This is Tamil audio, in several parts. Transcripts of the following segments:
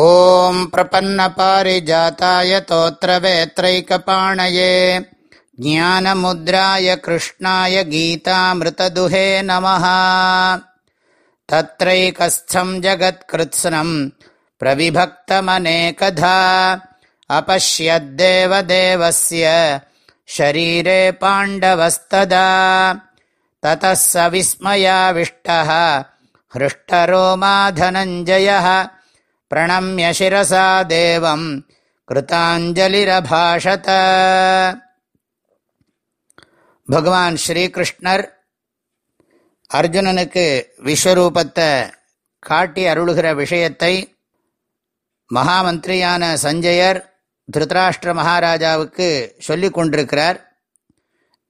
ॐ प्रपन्नपारिजाताय तोत्रवेत्रैकपाणये ज्ञानमुद्राय कृष्णाय गीतामृतदुहे नमः। तत्रैकस्थम् जगत्कृत्स्नम् प्रविभक्तमनेकधा अपश्यद्देवदेवस्य शरीरे पाण्डवस्तदा। ततः स विस्मयाविष्टः हृष्टरोमा धनञ्जयः பிரணமிய சிரசா தேவம். கிருத்தாஞ்சலிரபாஷத. பகவான் ஸ்ரீகிருஷ்ணர் அர்ஜுனனுக்கு விஸ்வரூபத்தை காட்டி அருளுகிற விஷயத்தை மகாமந்திரியான சஞ்சயர் திருதராஷ்டிர மகாராஜாவுக்கு சொல்லி கொண்டிருக்கிறார்.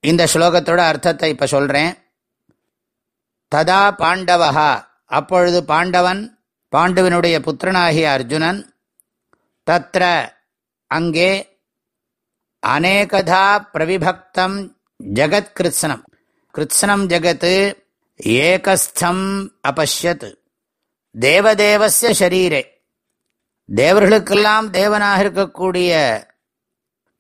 இந்த ஸ்லோகத்தோட அர்த்தத்தை இப்போ சொல்கிறேன் ததா பாண்டவஹா. அப்பொழுது பாண்டவன் பாண்டுவனுடைய புத்திரனாகிய அர்ஜுனன் தத்ர அங்கே அநேகதா பிரவிபக்தம் ஜகத் கிருத்ஸ்னம். கிருத்ஸ்னம் ஜகத் ஏகஸ்தம் அபஷ்யத். தேவதேவசிய ஷரீரே. தேவர்களுக்கெல்லாம் தேவனாக இருக்கக்கூடிய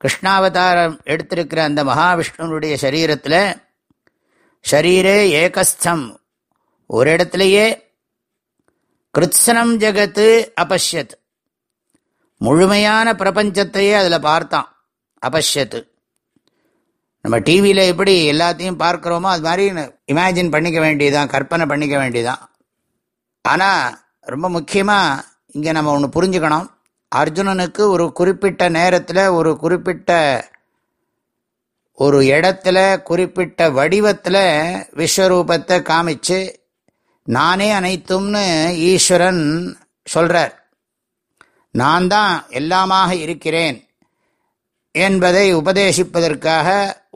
கிருஷ்ணாவதாரம் எடுத்திருக்கிற அந்த மகாவிஷ்ணுனுடைய சரீரத்தில் ஷரீரே ஏகஸ்தம். ஒரு இடத்துலையே கிருத்ஸ்னம் ஜெகத்து அபஷ்யத். முழுமையான பிரபஞ்சத்தையே அதில் பார்த்தான். அபஷ்யத்து நம்ம டிவியில் எப்படி எல்லாத்தையும் பார்க்குறோமோ அது மாதிரி இமேஜின் பண்ணிக்க வேண்டியதான் கற்பனை பண்ணிக்க வேண்டியதான் ஆனால் ரொம்ப முக்கியமாக இங்கே நம்ம ஒன்று புரிஞ்சுக்கணும். அர்ஜுனனுக்கு ஒரு குறிப்பிட்ட நேரத்தில் ஒரு குறிப்பிட்ட ஒரு இடத்துல குறிப்பிட்ட வடிவத்தில் விஸ்வரூபத்தை காமிச்சு நானே அனைத்தும்னு ஈஸ்வரன் சொல்றார். நான் தான் எல்லாமாக இருக்கிறேன் என்பதை உபதேசிப்பதற்காக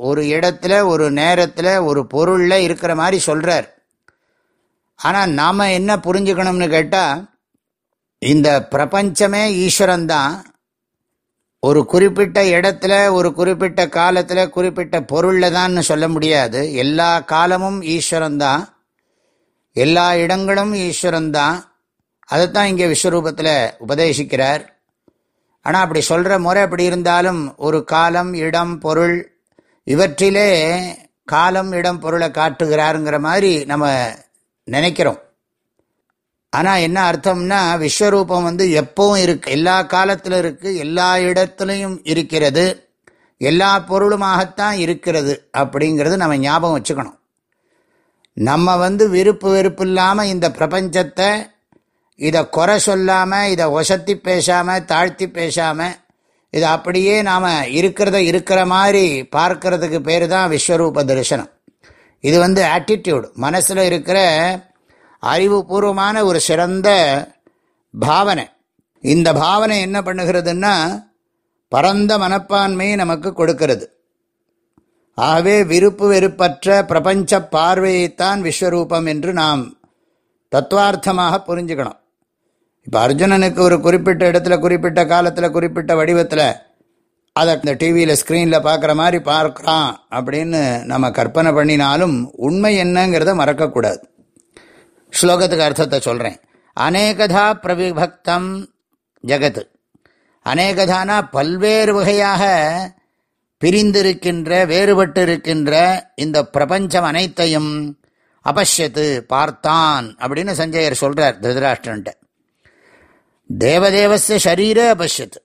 ஒரு இடத்துல ஒரு நேரத்தில் ஒரு பொருளில் இருக்கிற மாதிரி சொல்கிறார் ஆனால் நாம் என்ன புரிஞ்சுக்கணும்னு கேட்டால் இந்த பிரபஞ்சமே ஈஸ்வரன் தான் ஒரு குறிப்பிட்ட இடத்துல ஒரு குறிப்பிட்ட காலத்தில் குறிப்பிட்ட பொருளில் தான் சொல்ல முடியாது. எல்லா காலமும் ஈஸ்வரன் தான் எல்லா இடங்களும் ஈஸ்வரன் தான் அதைத்தான் இங்கே விஸ்வரூபத்தில் உபதேசிக்கிறார். ஆனால் அப்படி சொல்கிற முறை அப்படி இருந்தாலும் ஒரு காலம் இடம் பொருள் இவற்றிலே காலம் இடம் பொருளை காட்டுகிறாருங்கிற மாதிரி நம்ம நினைக்கிறோம். ஆனால் என்ன அர்த்தம்னா விஸ்வரூபம் வந்து எப்பவும் இருக்கு. எல்லா காலத்திலும் இருக்குது எல்லா இடத்துலையும் இருக்கிறது. எல்லா பொருளுமாகத்தான் இருக்கிறது அப்படிங்கிறது நம்ம ஞாபகம் வச்சுக்கணும். நம்ம வந்து விருப்பு வெறுப்பு இல்லாமல் இந்த பிரபஞ்சத்தை இதை குறை சொல்லாமல் இதை ஒசத்தி பேசாமல் தாழ்த்தி பேசாமல் இதை அப்படியே நாம் இருக்கிறத இருக்கிற மாதிரி பார்க்கறதுக்கு பேர் தான் விஸ்வரூப தரிசனம். இது வந்து ஆட்டிடியூடு மனசில் இருக்கிற அறிவுபூர்வமான ஒரு சிறந்த பாவனை. இந்த பாவனை என்ன பண்ணுகிறதுன்னா பரந்த மனப்பான்மையை நமக்கு கொடுக்கிறது. ஆகவே விருப்பு வெறுப்பற்ற பிரபஞ்ச பார்வையைத்தான் விஸ்வரூபம் என்று நாம் தத்துவார்த்தமாக புரிஞ்சுக்கணும். இப்போ அர்ஜுனனுக்கு ஒரு குறிப்பிட்ட இடத்துல குறிப்பிட்ட காலத்தில் குறிப்பிட்ட வடிவத்தில் அதை இந்த டிவியில் ஸ்க்ரீனில் பார்க்குற மாதிரி பார்க்குறான் அப்படின்னு நம்ம கற்பனை பண்ணினாலும் உண்மை என்னங்கிறத மறக்கக்கூடாது. ஸ்லோகத்துக்கு அர்த்தத்தை சொல்கிறேன் அநேகதா பிரவிபக்தம் ஜகத். அநேகதானா பல்வேறு வகையாக பிரிந்திருக்கின்ற வேறுபட்டு இருக்கின்ற இந்த பிரபஞ்சம் அனைத்தையும் அபஷ்யத்து பார்த்தான் அப்படின்னு சஞ்சயர் சொல்றார் திருதராஷ்டிரன்ட்ட. தேவதேவச ஷரீர அபஷ்யத்து.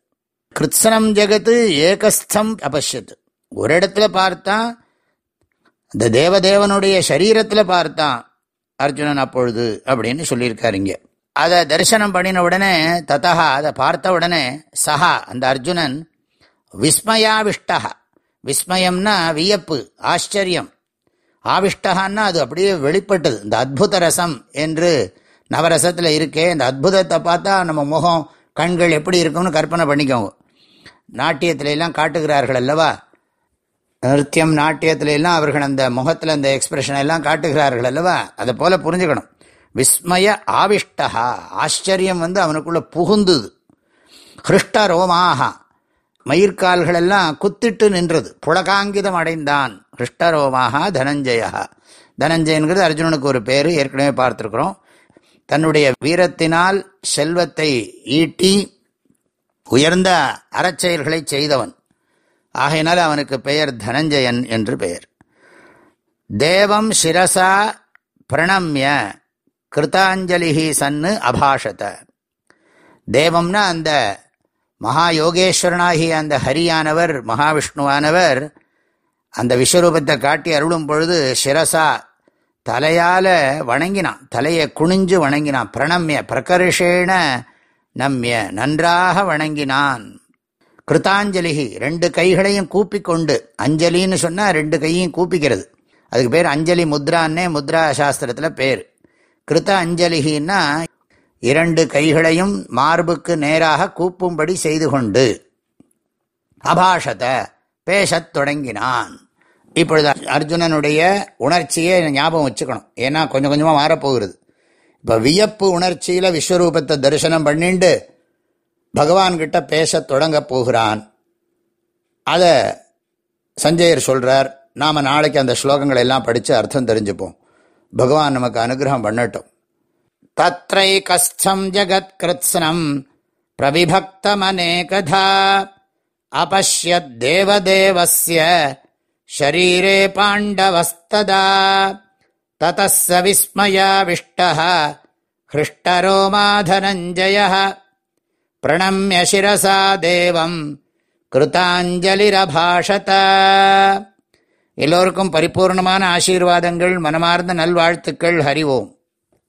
கிருத்சனம் ஜெகத்து ஏகஸ்தம் அபஷ்யத்து. ஒரு இடத்துல பார்த்தான் இந்த தேவதேவனுடைய சரீரத்தில் பார்த்தான் அர்ஜுனன் அப்பொழுது அப்படின்னு சொல்லியிருக்காருங்க அதை தரிசனம் பண்ணின உடனே ததா அதை பார்த்த உடனே சஹா அந்த அர்ஜுனன் விஸ்மயாவிஷ்டகா விஸ்மயம்னா வியப்பு ஆச்சரியம். ஆவிஷ்டகான்னா அது அப்படியே வெளிப்பட்டது. இந்த அத்புத ரசம் என்று நவரசத்தில் இருக்கே இந்த அற்புதத்தை பார்த்தா நம்ம முகம் கண்கள் எப்படி இருக்கும்னு கற்பனை பண்ணிக்கோங்க. நாட்டியத்தில எல்லாம் காட்டுகிறார்கள் அல்லவா? நிருத்தியம் நாட்டியத்தில எல்லாம் அவர்கள் அந்த முகத்தில் அந்த எக்ஸ்பிரஷன் எல்லாம் காட்டுகிறார்கள் அல்லவா? அதை போல புரிஞ்சுக்கணும். விஸ்மய ஆவிஷ்டா ஆச்சரியம் வந்து அவனுக்குள்ள புகுந்துது. ஹிருஷ்ட ரோமாகா மயிர்கால்களெல்லாம் குத்திட்டு நின்றது. புலகாங்கிதம் அடைந்தான். ஹிருஷ்டரோமாக தனஞ்சயா தனஞ்சயன்கிறது அர்ஜுனனுக்கு ஒரு பேர் ஏற்கனவே பார்த்துருக்குறோம். தன்னுடைய வீரத்தினால் செல்வத்தை ஈட்டி உயர்ந்த அறச்செயல்களை செய்தவன். ஆகையினால் அவனுக்கு பெயர் தனஞ்சயன் என்று பெயர். தேவம் சிரசா பிரணம்ய கிருத்தாஞ்சலிஹி சன்னு அபாஷத. தேவம்னா அந்த மகா யோகேஸ்வரனாகிய அந்த ஹரியானவர் மகாவிஷ்ணுவானவர் அந்த விஸ்வரூபத்தை காட்டி அருளும் பொழுது சிரசா தலையால் வணங்கினான். தலையை குனிஞ்சு வணங்கினான். பிரணம்ய பிரகர்ஷேண நம்மிய நன்றாக வணங்கினான். கிருத்தாஞ்சலிகி ரெண்டு கைகளையும் கூப்பிக்கொண்டு அஞ்சலின்னு சொன்னால் ரெண்டு கையும் கூப்பிக்கிறது. அதுக்கு பேர் அஞ்சலி முத்ரான்னே முத்ரா சாஸ்திரத்தில் பேர். கிருத்த அஞ்சலிகின்னா இரண்டு கைகளையும் மார்புக்கு நேராக கூப்பும்படி செய்து கொண்டு அபாஷத பேசத் தொடங்கினான். இப்பொழுது அர்ஜுனனுடைய உணர்ச்சியை ஞாபகம் வச்சுக்கணும். ஏன்னா கொஞ்சம் கொஞ்சமாக மாறப்போகிறது. இப்போ வியப்பு உணர்ச்சியில் விஸ்வரூபத்தை தரிசனம் பண்ணிண்டு பகவான்கிட்ட பேச தொடங்க போகிறான். அதை சஞ்சயர் சொல்கிறார் நாம் நாளைக்கு அந்த ஸ்லோகங்களை எல்லாம் படித்து அர்த்தம் தெரிஞ்சுப்போம். பகவான் நமக்கு அனுகிரகம் பண்ணட்டும். தத்ரைகஸ்தம் ஜகத்கிருத்ஸ்னம் பிரவிபக்தமனேகதா அபஷ்யத் தேவதேவஸ்ய ஷரீரே பாண்டவஸ்ததா ததஸ்ஸ விஸ்மயாவிஷ்டः ஹிருஷ்டரோமாதனஞ்சயः பிரணம்ய சிரசா தேவம் கிருத்தாஞ்சலிரபாஷத எல்லோருக்கும் பரிபூர்ணமான ஆசீர்வாதங்கள் மனமார்ந்த நல்வாழ்த்துக்கள் ஹரிவோம்